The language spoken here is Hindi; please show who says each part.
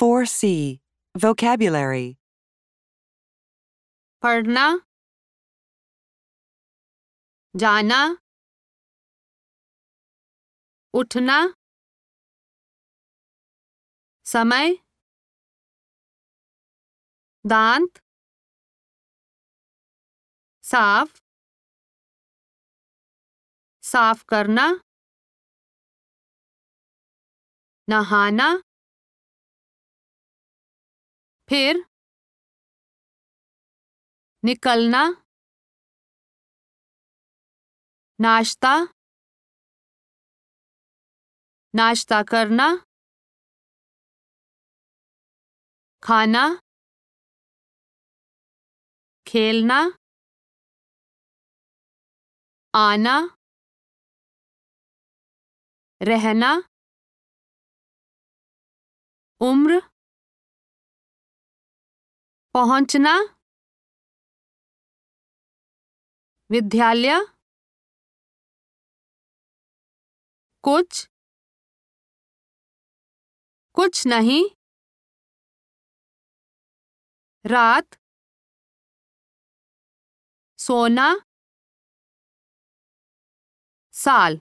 Speaker 1: 4C Vocabulary.
Speaker 2: पढ़ना जाना उठना समय दांत साफ़ साफ़ करना नहाना फिर निकलना नाश्ता नाश्ता करना खाना खेलना आना रहना उम्र पहुँचना। विद्यालय। कुछ। कुछ नहीं। रात। सोना। साल।